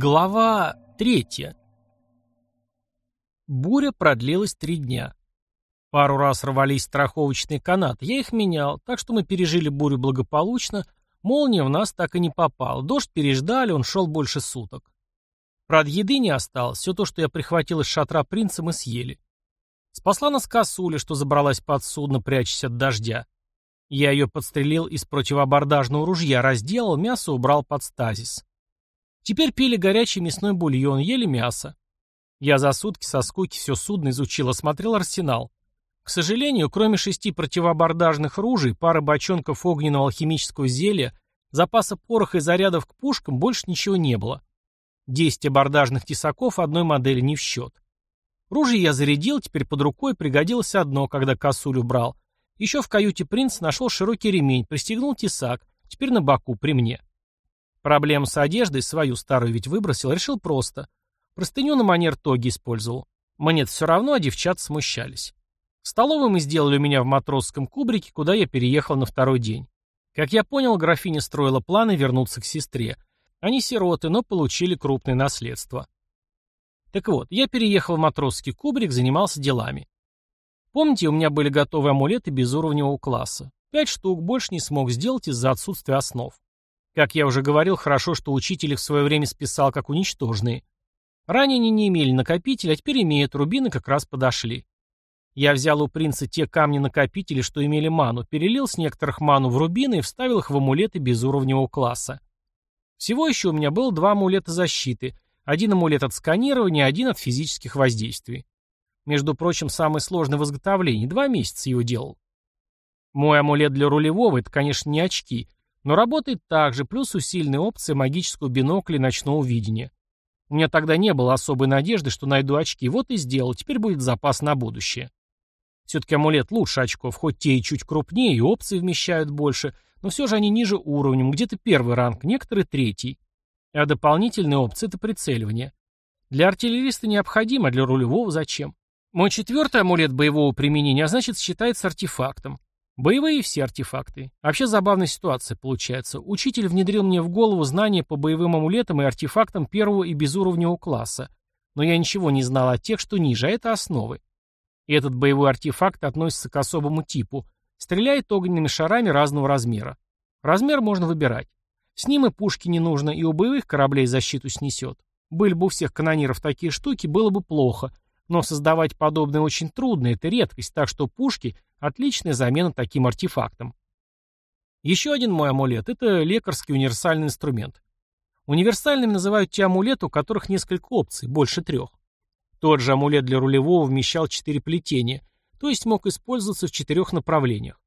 Глава третья. Буря продлилась три дня. Пару раз рвались страховочные канаты, я их менял, так что мы пережили бурю благополучно, молния в нас так и не попала, дождь переждали, он шел больше суток. Правда, еды не осталось, все то, что я прихватил из шатра принца, мы съели. Спасла нас косуля, что забралась под судно, прячась от дождя. Я ее подстрелил из противоабордажного ружья, разделал, мясо убрал под стазис. Теперь пили горячий мясной бульон, ели мясо. Я за сутки со скуки все судно изучил, осмотрел арсенал. К сожалению, кроме шести противоабордажных ружей, пары бочонков огненного алхимического зелья, запаса пороха и зарядов к пушкам больше ничего не было. Десять абордажных тесаков одной модели не в счет. Ружье я зарядил, теперь под рукой пригодилось одно, когда косулю брал. Еще в каюте принца нашел широкий ремень, пристегнул тесак, теперь на боку при мне. Проблему с одеждой, свою старую ведь выбросил, решил просто. Простыню на манер тоги использовал. мне все равно, а девчат смущались. Столовую мы сделали у меня в матросском кубрике, куда я переехал на второй день. Как я понял, графиня строила планы вернуться к сестре. Они сироты, но получили крупное наследство. Так вот, я переехал в матросский кубрик, занимался делами. Помните, у меня были готовы амулеты безуровневого класса. Пять штук больше не смог сделать из-за отсутствия основ. Как я уже говорил, хорошо, что учитель их в свое время списал как уничтоженные. Ранее они не имели накопителя, а теперь имеют, рубины как раз подошли. Я взял у принца те камни-накопители, что имели ману, перелил с некоторых ману в рубины и вставил их в амулеты безуровневого класса. Всего еще у меня было два амулета защиты. Один амулет от сканирования, один от физических воздействий. Между прочим, самый сложный в изготовлении. Два месяца его делал. Мой амулет для рулевого — это, конечно, не очки, но работает так же, плюс усиленная опция магического бинокля и ночного видения. У меня тогда не было особой надежды, что найду очки, вот и сделал, теперь будет запас на будущее. Все-таки амулет лучше очков, хоть те и чуть крупнее, и опции вмещают больше, но все же они ниже уровнем, где-то первый ранг, некоторые третий. А дополнительные опции — это прицеливание. Для артиллериста необходимо, а для рулевого зачем? Мой четвертый амулет боевого применения, а значит, считается артефактом. Боевые все артефакты. Вообще забавная ситуация получается. Учитель внедрил мне в голову знания по боевым амулетам и артефактам первого и безуровневого класса. Но я ничего не знал о тех, что ниже, а это основы. И этот боевой артефакт относится к особому типу. Стреляет огненными шарами разного размера. Размер можно выбирать. С ним и пушки не нужно, и у боевых кораблей защиту снесет. Были бы у всех канониров такие штуки, было бы плохо. Но создавать подобное очень трудно, это редкость, так что пушки Отличная замена таким артефактам. Еще один мой амулет – это лекарский универсальный инструмент. Универсальными называют те амулеты, у которых несколько опций, больше трех. Тот же амулет для рулевого вмещал четыре плетения, то есть мог использоваться в четырех направлениях.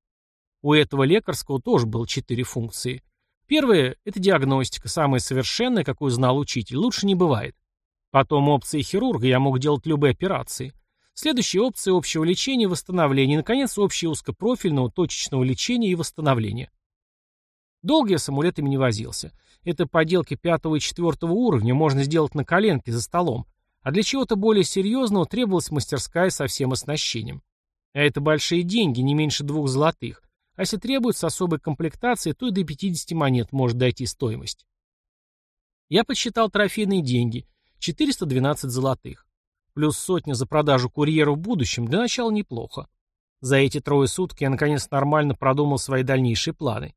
У этого лекарского тоже было четыре функции. Первая – это диагностика, самая совершенная, какую знал учитель, лучше не бывает. Потом опции хирурга, я мог делать любые операции. Следующие опции общего лечения и восстановления. И, наконец, общие узкопрофильного точечного лечения и восстановления. Долго я с амулетами не возился. Это поделки пятого и четвертого уровня можно сделать на коленке за столом. А для чего-то более серьезного требовалась мастерская со всем оснащением. А это большие деньги, не меньше двух золотых. А если требуется особой комплектации, то и до 50 монет может дойти стоимость. Я подсчитал трофейные деньги. 412 золотых. Плюс сотня за продажу курьера в будущем, для начала неплохо. За эти трое суток я наконец нормально продумал свои дальнейшие планы.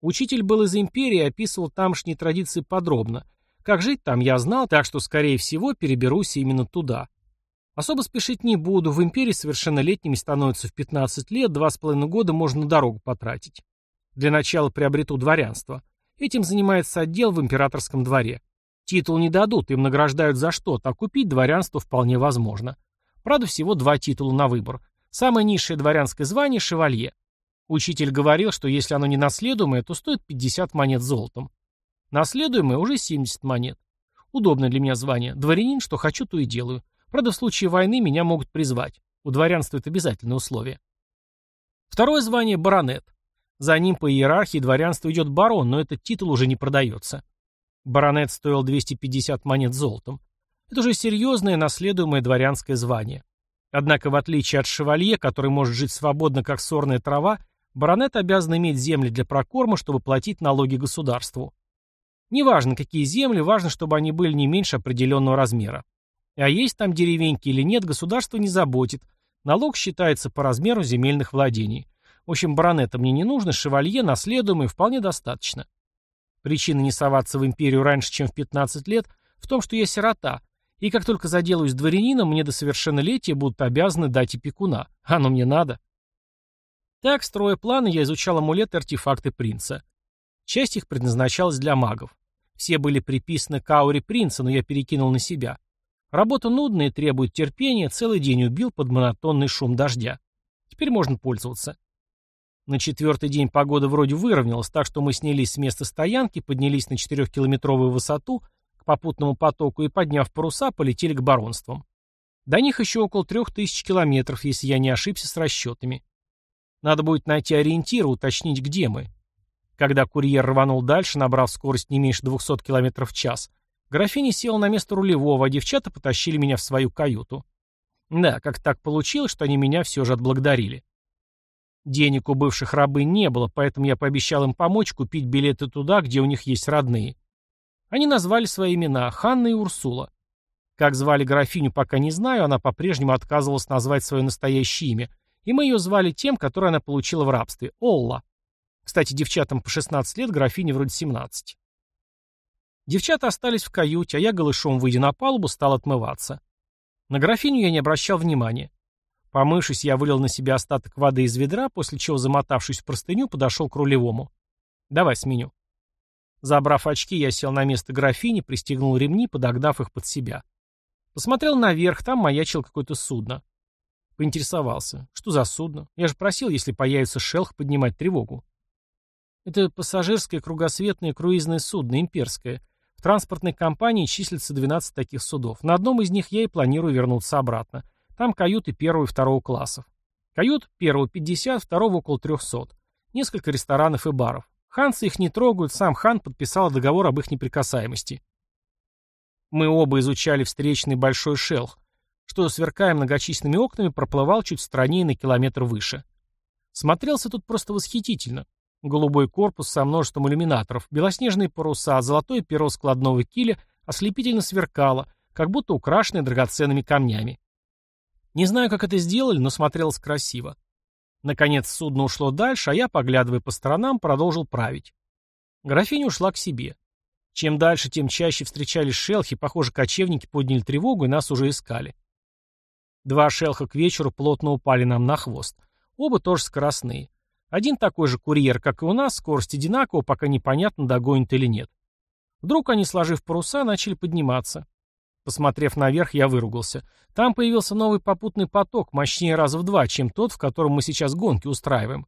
Учитель был из империи и описывал тамошние традиции подробно. Как жить там я знал, так что, скорее всего, переберусь именно туда. Особо спешить не буду, в империи совершеннолетними становятся в 15 лет, два с половиной года можно дорогу потратить. Для начала приобрету дворянство. Этим занимается отдел в императорском дворе. Титул не дадут, им награждают за что-то, а купить дворянство вполне возможно. Правда, всего два титула на выбор. Самое низшее дворянское звание – шевалье. Учитель говорил, что если оно не наследуемое, то стоит 50 монет золотом. Наследуемое уже 70 монет. Удобное для меня звание. Дворянин, что хочу, то и делаю. Правда, в случае войны меня могут призвать. У дворянства это обязательное условие. Второе звание – баронет. За ним по иерархии дворянства идет барон, но этот титул уже не продается. Баронет стоил 250 монет золотом. Это уже серьезное наследуемое дворянское звание. Однако, в отличие от шевалье, который может жить свободно, как сорная трава, баронет обязан иметь земли для прокорма, чтобы платить налоги государству. Неважно, какие земли, важно, чтобы они были не меньше определенного размера. А есть там деревеньки или нет, государство не заботит. Налог считается по размеру земельных владений. В общем, баронета мне не нужно, шевалье, наследуемый, вполне достаточно. Причина не соваться в империю раньше, чем в 15 лет, в том, что я сирота, и как только заделаюсь дворянином, мне до совершеннолетия будут обязаны дать опекуна. Оно мне надо. Так, строя планы, я изучал амулеты и артефакты принца. Часть их предназначалась для магов. Все были приписаны к ауре принца, но я перекинул на себя. Работа нудная требует терпения, целый день убил под монотонный шум дождя. Теперь можно пользоваться. На четвертый день погода вроде выровнялась, так что мы снялись с места стоянки, поднялись на четырехкилометровую высоту к попутному потоку и, подняв паруса, полетели к баронствам. До них еще около трех тысяч километров, если я не ошибся с расчетами. Надо будет найти ориентир, уточнить, где мы. Когда курьер рванул дальше, набрав скорость не меньше 200 км в час, графиня села на место рулевого, а девчата потащили меня в свою каюту. Да, как так получилось, что они меня все же отблагодарили. Денег у бывших рабы не было, поэтому я пообещал им помочь купить билеты туда, где у них есть родные. Они назвали свои имена – Ханна и Урсула. Как звали графиню, пока не знаю, она по-прежнему отказывалась назвать свое настоящее имя, и мы ее звали тем, которое она получила в рабстве – Олла. Кстати, девчатам по 16 лет, графине вроде 17. Девчата остались в каюте, а я голышом, выйдя на палубу, стал отмываться. На графиню я не обращал внимания. Помывшись, я вылил на себя остаток воды из ведра, после чего, замотавшись в простыню, подошел к рулевому. «Давай сменю». Забрав очки, я сел на место графини, пристегнул ремни, подогнав их под себя. Посмотрел наверх, там маячил какое-то судно. Поинтересовался. Что за судно? Я же просил, если появится шелх, поднимать тревогу. Это пассажирское кругосветное круизное судно, имперское. В транспортной компании числится 12 таких судов. На одном из них я и планирую вернуться обратно. Там каюты первого и второго классов. Кают первого 50, второго около 300. Несколько ресторанов и баров. Ханцы их не трогают, сам хан подписал договор об их неприкасаемости. Мы оба изучали встречный большой шелх, что, сверкая многочисленными окнами, проплывал чуть в стороне и на километр выше. Смотрелся тут просто восхитительно. Голубой корпус со множеством иллюминаторов, белоснежные паруса, золотое перо складного киля ослепительно сверкало, как будто украшенное драгоценными камнями. Не знаю, как это сделали, но смотрелось красиво. Наконец судно ушло дальше, а я, поглядывая по сторонам, продолжил править. Графиня ушла к себе. Чем дальше, тем чаще встречались шелхи, похоже, кочевники подняли тревогу и нас уже искали. Два шелха к вечеру плотно упали нам на хвост. Оба тоже скоростные. Один такой же курьер, как и у нас, скорость одинакова, пока непонятно, догонит или нет. Вдруг они, сложив паруса, начали подниматься. Посмотрев наверх, я выругался. Там появился новый попутный поток, мощнее раза в два, чем тот, в котором мы сейчас гонки устраиваем.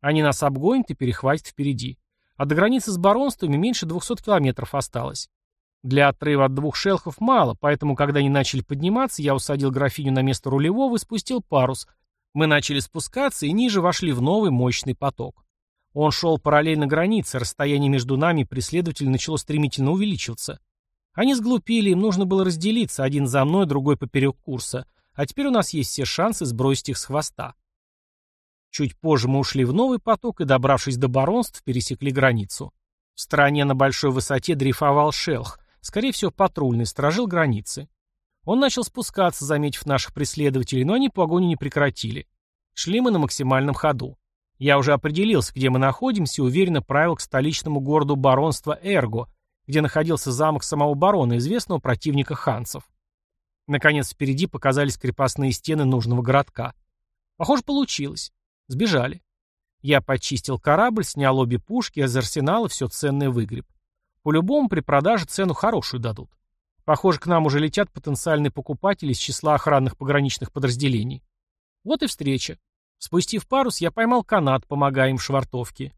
Они нас обгонят и перехватят впереди. А до границы с баронствами меньше 200 километров осталось. Для отрыва от двух шелхов мало, поэтому, когда они начали подниматься, я усадил графиню на место рулевого и спустил парус. Мы начали спускаться и ниже вошли в новый мощный поток. Он шел параллельно границе, расстояние между нами и начало стремительно увеличиваться. Они сглупили, им нужно было разделиться, один за мной, другой поперек курса. А теперь у нас есть все шансы сбросить их с хвоста. Чуть позже мы ушли в новый поток и, добравшись до баронств, пересекли границу. В стороне на большой высоте дрейфовал шелх, скорее всего патрульный, сторожил границы. Он начал спускаться, заметив наших преследователей, но они погоню не прекратили. Шли мы на максимальном ходу. Я уже определился, где мы находимся, и уверенно правил к столичному городу баронства Эрго, где находился замок самого барона, известного противника ханцев. Наконец впереди показались крепостные стены нужного городка. Похоже, получилось. Сбежали. Я почистил корабль, снял обе пушки, а из арсенала все ценное выгреб. По-любому при продаже цену хорошую дадут. Похоже, к нам уже летят потенциальные покупатели из числа охранных пограничных подразделений. Вот и встреча. Спустив парус, я поймал канат, помогая им в швартовке.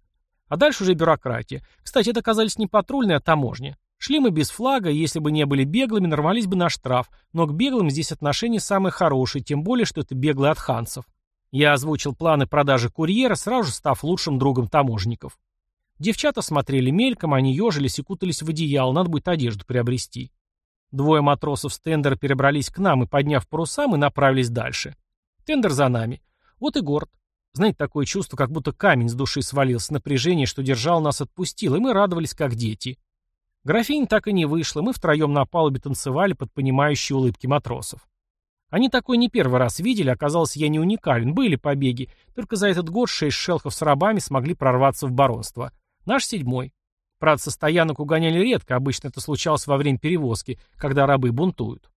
А дальше уже бюрократия. Кстати, это оказались не патрульные, а таможня. Шли мы без флага, если бы не были беглыми, нарвались бы на штраф. Но к беглым здесь отношения самые хорошие, тем более, что это беглые от ханцев. Я озвучил планы продажи курьера, сразу же став лучшим другом таможенников. Девчата смотрели мельком, они ежились и кутались в одеяло, надо будет одежду приобрести. Двое матросов с тендера перебрались к нам и, подняв паруса, мы направились дальше. Тендер за нами. Вот и город. Знаете, такое чувство, как будто камень с души свалился, напряжение, что держал нас, отпустил, и мы радовались, как дети. Графинь так и не вышла, мы втроем на палубе танцевали под понимающие улыбки матросов. Они такой не первый раз видели, оказалось, я не уникален, были побеги, только за этот год шесть шелхов с рабами смогли прорваться в баронство. Наш седьмой. Правда, со стоянок угоняли редко, обычно это случалось во время перевозки, когда рабы бунтуют.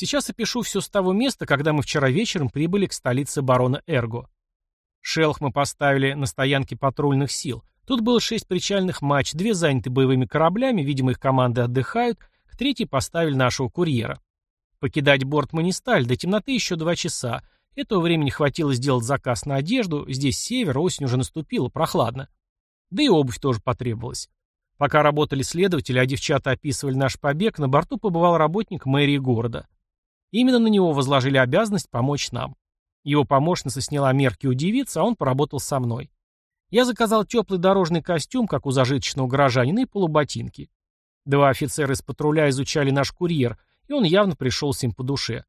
Сейчас опишу все с того места, когда мы вчера вечером прибыли к столице барона Эрго. Шелх мы поставили на стоянке патрульных сил. Тут было шесть причальных матч, две заняты боевыми кораблями, видимо, их команды отдыхают, к третьей поставили нашего курьера. Покидать борт мы не стали, до темноты еще два часа. Этого времени хватило сделать заказ на одежду, здесь север, осень уже наступила, прохладно. Да и обувь тоже потребовалась. Пока работали следователи, а девчата описывали наш побег, на борту побывал работник мэрии города. Именно на него возложили обязанность помочь нам. Его помощница сняла мерки у девицы, а он поработал со мной. Я заказал теплый дорожный костюм, как у зажиточного горожанина, и полуботинки. Два офицера из патруля изучали наш курьер, и он явно пришелся им по душе.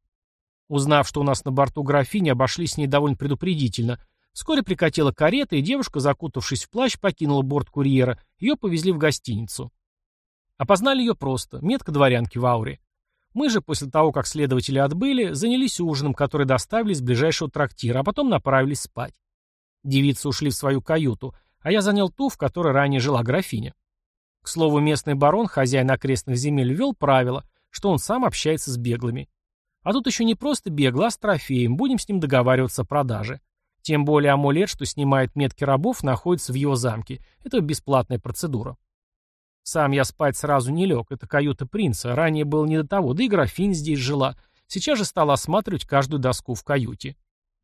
Узнав, что у нас на борту графини, обошлись с ней довольно предупредительно. Вскоре прикатила карета, и девушка, закутавшись в плащ, покинула борт курьера. Ее повезли в гостиницу. Опознали ее просто. Метка дворянки в ауре. Мы же, после того, как следователи отбыли, занялись ужином, который доставили из ближайшего трактира, а потом направились спать. Девицы ушли в свою каюту, а я занял ту, в которой ранее жила графиня. К слову, местный барон, хозяин окрестных земель, ввел правило, что он сам общается с беглыми. А тут еще не просто бегло, а с трофеем, будем с ним договариваться о продаже. Тем более амулет, что снимает метки рабов, находится в его замке. Это бесплатная процедура. Сам я спать сразу не лег, это каюта принца, ранее было не до того, да и графинь здесь жила. Сейчас же стал осматривать каждую доску в каюте.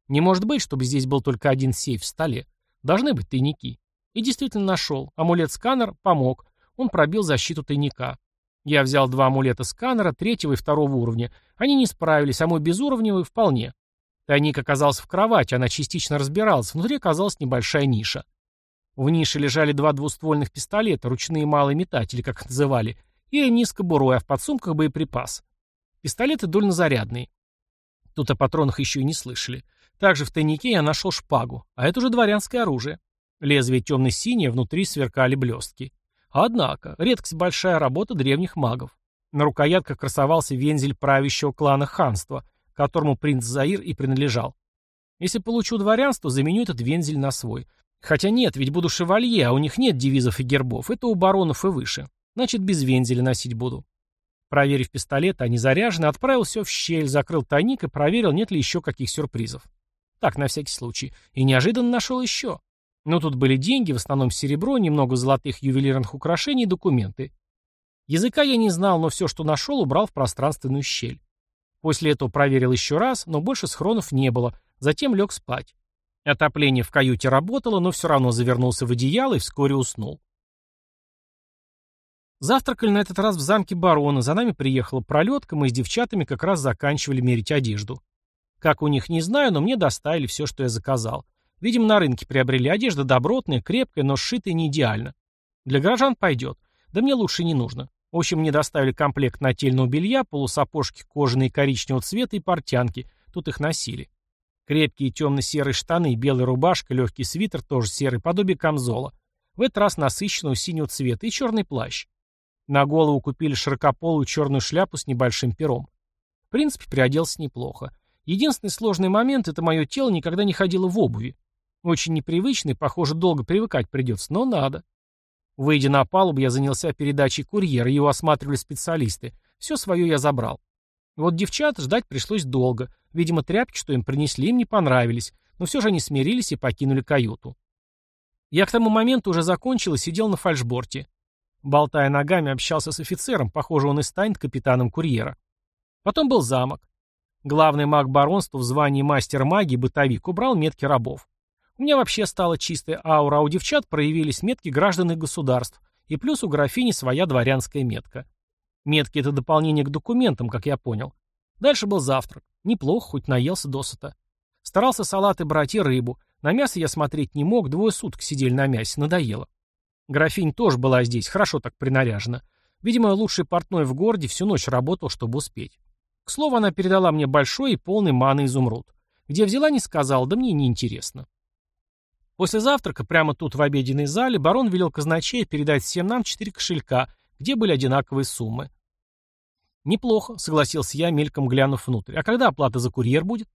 Не может быть, чтобы здесь был только один сейф в столе. Должны быть тайники. И действительно нашел. Амулет-сканер помог. Он пробил защиту тайника. Я взял два амулета-сканера, третьего и второго уровня. Они не справились, а мой безуровневый вполне. Тайник оказался в кровати, она частично разбиралась. Внутри оказалась небольшая ниша. В нише лежали два двуствольных пистолета, ручные малые метатели, как их называли, и ремни с кобурой, а в подсумках боеприпас. Пистолеты дульнозарядные. Тут о патронах еще и не слышали. Также в тайнике я нашел шпагу, а это уже дворянское оружие. Лезвие темно-синее, внутри сверкали блестки. Однако, редкость большая работа древних магов. На рукоятках красовался вензель правящего клана ханства, которому принц Заир и принадлежал. Если получу дворянство, заменю этот вензель на свой. Хотя нет, ведь буду шевалье, а у них нет девизов и гербов. Это у баронов и выше. Значит, без вензеля носить буду. Проверив пистолет, они заряжены, отправил все в щель, закрыл тайник и проверил, нет ли еще каких сюрпризов. Так, на всякий случай. И неожиданно нашел еще. Но тут были деньги, в основном серебро, немного золотых ювелирных украшений и документы. Языка я не знал, но все, что нашел, убрал в пространственную щель. После этого проверил еще раз, но больше схронов не было, затем лег спать. Отопление в каюте работало, но все равно завернулся в одеяло и вскоре уснул. Завтракали на этот раз в замке барона, за нами приехала пролетка, мы с девчатами как раз заканчивали мерить одежду. Как у них, не знаю, но мне доставили все, что я заказал. Видимо, на рынке приобрели одежда добротная, крепкая, но сшитая не идеально. Для горожан пойдет. Да мне лучше не нужно. В общем, мне доставили комплект нательного белья, полусапожки кожаные коричневого цвета и портянки. Тут их носили. Крепкие темно-серые штаны, белая рубашка, легкий свитер, тоже серый, подобие камзола. В этот раз насыщенного синего цвета и черный плащ. На голову купили широкополую черную шляпу с небольшим пером. В принципе, приоделся неплохо. Единственный сложный момент — это мое тело никогда не ходило в обуви. Очень непривычный, похоже, долго привыкать придется, но надо. Выйдя на палубу, я занялся передачей курьера, его осматривали специалисты. Все свое я забрал. Вот девчат ждать пришлось долго. Видимо, тряпки, что им принесли, им не понравились, но все же они смирились и покинули каюту. Я к тому моменту уже закончил и сидел на фальшборте. Болтая ногами, общался с офицером, похоже, он и станет капитаном курьера. Потом был замок. Главный маг баронства в звании мастер магии, бытовик, убрал метки рабов. У меня вообще стала чистая аура, а у девчат проявились метки граждан и государств, и плюс у графини своя дворянская метка. Метки — это дополнение к документам, как я понял. Дальше был завтрак. Неплохо, хоть наелся досыта. Старался салаты брать и рыбу. На мясо я смотреть не мог, двое суток сидели на мясе, надоело. Графинь тоже была здесь, хорошо так принаряжена. Видимо, лучший портной в городе всю ночь работал, чтобы успеть. К слову, она передала мне большой и полный маны изумруд. Где взяла, не сказал, да мне не интересно. После завтрака, прямо тут в обеденной зале, барон велел казначею передать всем нам четыре кошелька, где были одинаковые суммы. «Неплохо», — согласился я, мельком глянув внутрь. «А когда оплата за курьер будет?»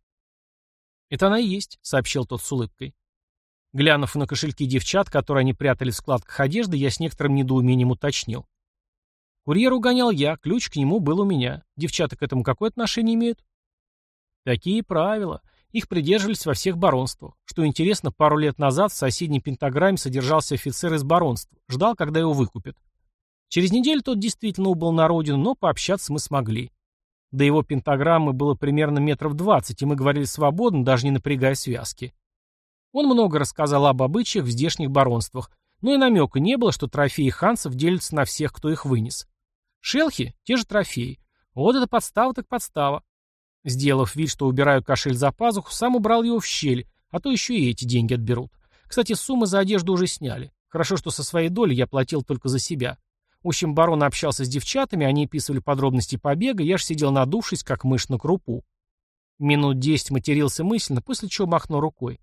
«Это она и есть», — сообщил тот с улыбкой. Глянув на кошельки девчат, которые они прятали в складках одежды, я с некоторым недоумением уточнил. Курьер угонял я, ключ к нему был у меня. Девчата к этому какое отношение имеют? Такие правила. Их придерживались во всех баронствах. Что интересно, пару лет назад в соседней пентаграмме содержался офицер из баронства. Ждал, когда его выкупят. Через неделю тот действительно убыл на родину, но пообщаться мы смогли. До его пентаграммы было примерно метров двадцать, и мы говорили свободно, даже не напрягая связки. Он много рассказал об обычаях в здешних баронствах, но и намека не было, что трофеи ханцев делятся на всех, кто их вынес. Шелхи — те же трофеи. Вот это подстава так подстава. Сделав вид, что убираю кошель за пазуху, сам убрал его в щель, а то еще и эти деньги отберут. Кстати, суммы за одежду уже сняли. Хорошо, что со своей доли я платил только за себя. В общем, барон общался с девчатами, они описывали подробности побега, я ж сидел надувшись, как мышь на крупу. Минут десять матерился мысленно, после чего махнул рукой.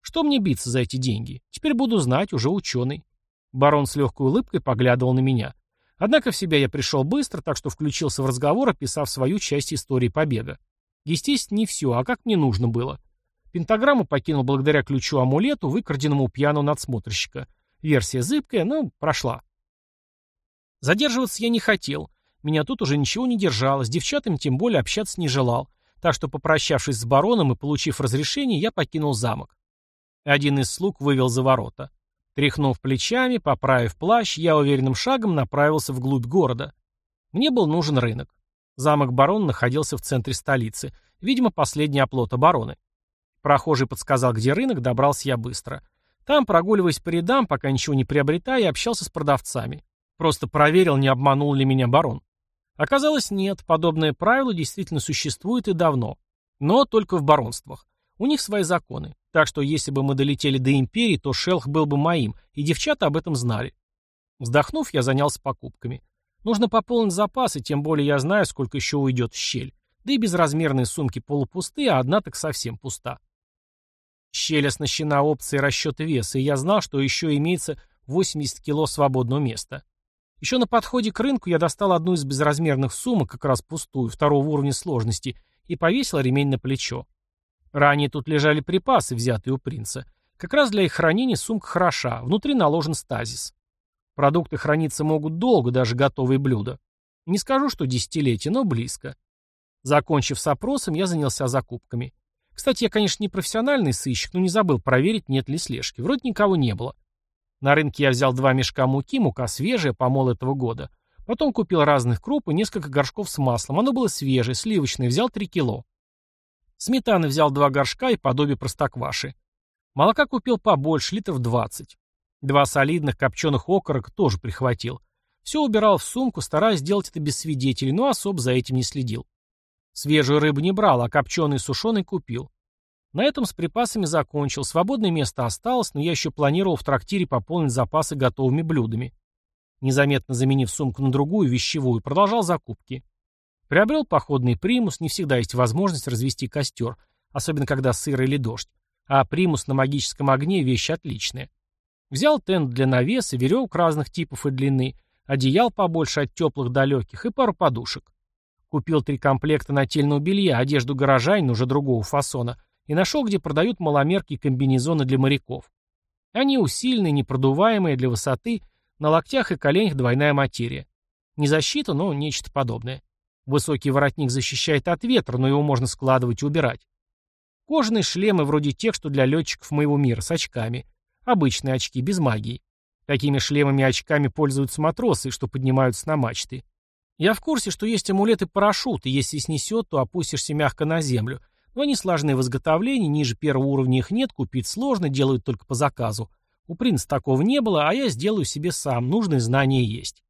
Что мне биться за эти деньги? Теперь буду знать, уже ученый. Барон с легкой улыбкой поглядывал на меня. Однако в себя я пришел быстро, так что включился в разговор, описав свою часть истории побега. Естественно, не все, а как мне нужно было. Пентаграмму покинул благодаря ключу-амулету, выкраденному у пьяного надсмотрщика. Версия зыбкая, но прошла. Задерживаться я не хотел. Меня тут уже ничего не держало, с девчатами тем более общаться не желал. Так что, попрощавшись с бароном и получив разрешение, я покинул замок. Один из слуг вывел за ворота. Тряхнув плечами, поправив плащ, я уверенным шагом направился вглубь города. Мне был нужен рынок. Замок барона находился в центре столицы. Видимо, последний оплот обороны. Прохожий подсказал, где рынок, добрался я быстро. Там, прогуливаясь по рядам, пока ничего не приобретая, общался с продавцами. Просто проверил, не обманул ли меня барон. Оказалось, нет, подобное правило действительно существует и давно. Но только в баронствах. У них свои законы. Так что если бы мы долетели до империи, то шелх был бы моим, и девчата об этом знали. Вздохнув, я занялся покупками. Нужно пополнить запасы, тем более я знаю, сколько еще уйдет в щель. Да и безразмерные сумки полупусты, а одна так совсем пуста. Щель оснащена опцией расчета веса, и я знал, что еще имеется 80 кило свободного места. Еще на подходе к рынку я достал одну из безразмерных сумок, как раз пустую, второго уровня сложности, и повесил ремень на плечо. Ранее тут лежали припасы, взятые у принца. Как раз для их хранения сумка хороша, внутри наложен стазис. Продукты храниться могут долго, даже готовые блюда. Не скажу, что десятилетия, но близко. Закончив с опросом, я занялся закупками. Кстати, я, конечно, не профессиональный сыщик, но не забыл проверить, нет ли слежки. Вроде никого не было. На рынке я взял два мешка муки, мука свежая, помол этого года. Потом купил разных круп и несколько горшков с маслом. Оно было свежее, сливочное, взял 3 кило. Сметаны взял два горшка и подобие простокваши. Молока купил побольше, литров 20. Два солидных копченых окорок тоже прихватил. Все убирал в сумку, стараясь сделать это без свидетелей, но особо за этим не следил. Свежую рыбу не брал, а копченый и сушеный купил. На этом с припасами закончил, свободное место осталось, но я еще планировал в трактире пополнить запасы готовыми блюдами. Незаметно заменив сумку на другую, вещевую, продолжал закупки. Приобрел походный примус, не всегда есть возможность развести костер, особенно когда сыро или дождь. А примус на магическом огне – вещь отличная. Взял тент для навеса, веревок разных типов и длины, одеял побольше от теплых до легких и пару подушек. Купил три комплекта нательного белья, одежду горожанина уже другого фасона, и нашел, где продают маломерки и комбинезоны для моряков. Они усиленные, непродуваемые для высоты, на локтях и коленях двойная материя. Не защита, но нечто подобное. Высокий воротник защищает от ветра, но его можно складывать и убирать. Кожаные шлемы вроде тех, что для летчиков моего мира, с очками. Обычные очки, без магии. Такими шлемами и очками пользуются матросы, что поднимаются на мачты. Я в курсе, что есть амулеты парашют, и если снесет, то опустишься мягко на землю. Но они сложны в изготовлении, ниже первого уровня их нет, купить сложно, делают только по заказу. У принца такого не было, а я сделаю себе сам, нужные знания есть.